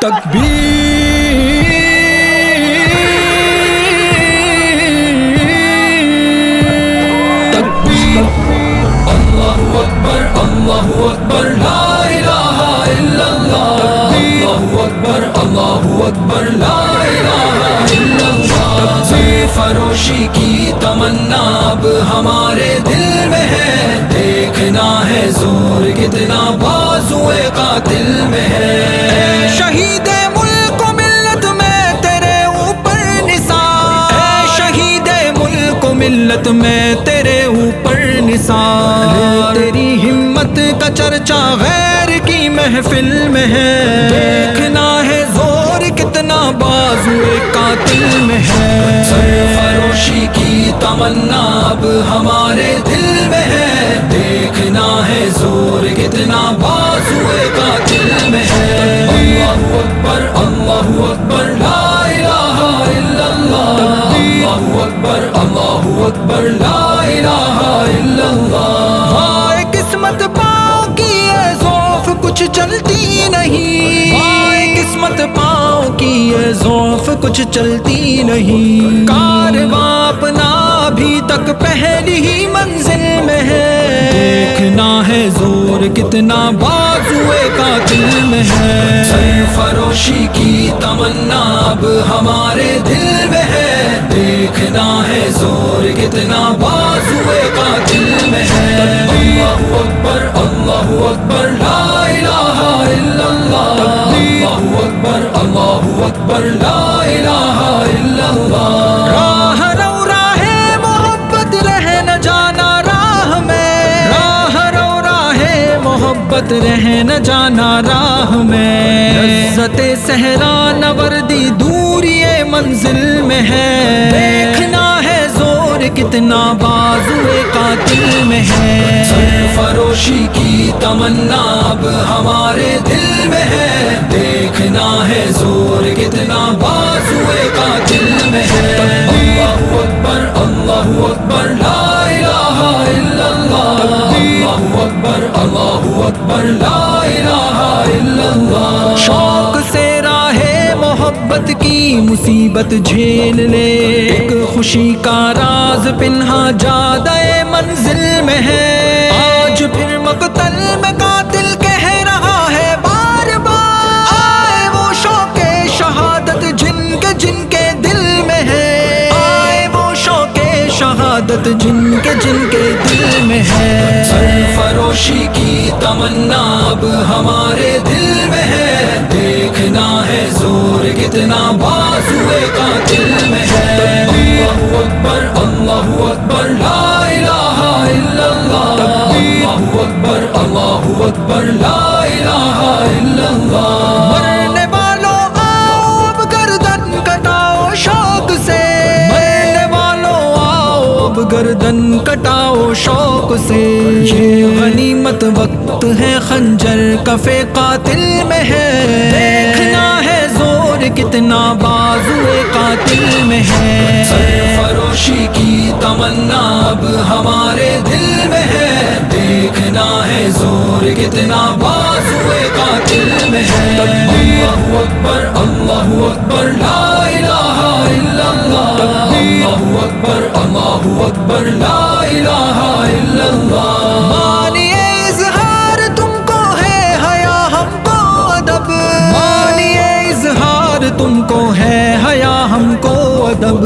تکبیر تکبیر اللہ اکبر اللہ اکبر لا الہ الا اللہ اللہ اکبر اللہ اکبر لا الہ الا اللہ فروشی کی تمنا اب ہمارے دل میں ہے دیکھنا ہے زور کتنا بازوئے قاتل میں۔ ہے شہید ملک و ملت میں تیرے اوپر نثار۔ شہید ملک و ملت میں تیرے اوپر نثار۔ تیری ہمت کا چرچا غیر کی محفل میں ہے۔ دیکھنا ہے زور کتنا بازو قاتل میں ہے۔ فروشی کی تمنا اب ہمارے دل اکبر اللہ اکبر لا الہ الا اللہ۔ اللہ اکبر اللہ اکبر لا الہ الا اللہ۔ ہائے قسمت پاؤں کی ہے ذوف کچھ چلتی نہیں۔ ہائے قسمت پاؤں کی ہے ذوف کچھ چلتی نہیں۔ کارواں اپنا ابھی تک پہلی ہی منزل میں ہے۔ دیکھنا ہے زور کتنا بازوئے قاتل میں ہے۔ فروشی کی تمنا اب ہمارے دل میں ہے۔ دیکھنا ہے زور کتنا بازوئے قاتل میں ہے۔ اللہ اکبر اللہ اکبر، لا الہ الا اللہ۔ اللہ اکبر اللہ اکبر، لا الہ الا اللہ۔ محبت رہ نہ جانا راہ میں۔ عزت صحرا نوردی دوری منزل میں ہے۔ دیکھنا ہے زور کتنا بازوئے قاتل میں ہے۔ فروشی کی تمنا اب ہمارے دل میں ہے۔ دیکھنا ہے زور کتنا بازوئے قاتل محبت کی مصیبت جھیل لے۔ ایک خوشی کا راز پنہا جادہ منزل میں ہے۔ آج پھر مقتل میں قاتل کہہ رہا ہے بار بار۔ آئے وہ شوق شہادت جن کے جن کے دل میں ہے۔ آئے وہ شوق شہادت جن کے جن کے دل میں ہے۔ فروشی کی تمنا اب ہمارے دل میں دیکھنا ہے زور کتنا بازوئے قاتل میں ہے۔ اللہ اکبر اللہ اکبر لا الہ الا اللہ۔ اللہ اکبر اللہ اکبر لا الہ الا اللہ۔ مرنے والوں آؤ اب گردن کٹاؤ شوق سے۔ مرنے والوں آؤ اب گردن کٹاؤ شوق سے۔ یہ غنیمت وقت ہے، خنجر کفے قاتل میں ہے۔ دیکھنا ہے زور کتنا بازوئے قاتل میں ہے۔ فروشی کی تمنا اب ہمارے دل میں ہے۔ دیکھنا ہے زور کتنا بازوئے قاتل میں ہے۔ اللہ اکبر اللہ اکبر، لا الہ الا اللہ۔ اللہ اکبر اللہ اکبر، لا تم کو ہے حیا، ہم کو ادب۔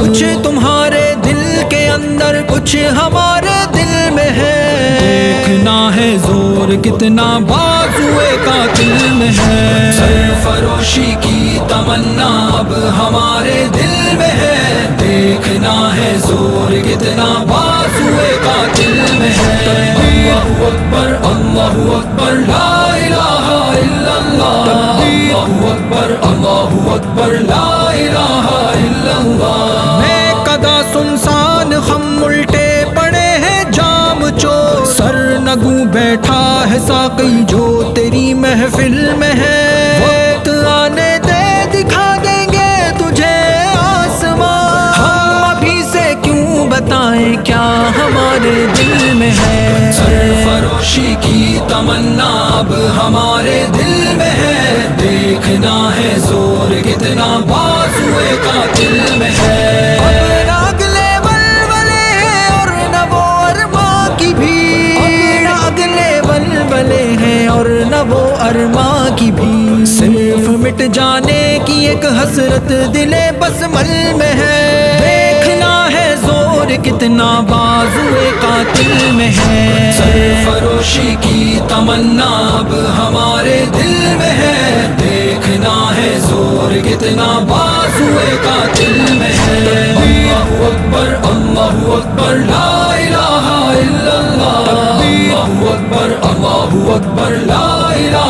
کچھ تمہارے دل کے اندر، کچھ ہمارے دل میں ہے۔ دیکھنا ہے زور، کتنا بازوئے قاتل میں ہے۔ فروشی کی تمنا اب ہمارے دل میں ہے۔ دیکھنا ہے زور، کتنا بازوئے قاتل میں ہے۔ اللہ اکبر اللہ اکبر، لا اللہ اللہ اکبر اللہ اکبر لا الہ الا اللہ میں کدا سنسان ہم الٹے پڑے ہیں جام چو سر نگو بیٹھا ہے ساقی جو تیری محفل میں ہے۔ وقت آنے دے دکھا دیں گے تجھے آسمان ہم ابھی سے کیوں بتائیں کیا ہمارے دل میں ہے۔ سر فروشی کی تمنا دل میں ہے زور کتنا بازوئے قاتل میں ہے۔ اگلے اور ارماں کی بھی اگلے ہیں اور ارماں کی بھی صرف مٹ جانے کی ایک حسرت دل بس مل میں ہے۔ دیکھنا ہے زور کتنا بازوئے قاتل میں ہے۔ سرفروشی کی تمنا اب ہمارے دل میں ہے۔ دیکھنا ہے زور، کتنا بازوئے دل میں ہے۔ اللہ اکبر اللہ اکبر، لا الہ الا اللہ۔ اللہ اکبر اللہ اکبر، لا الہ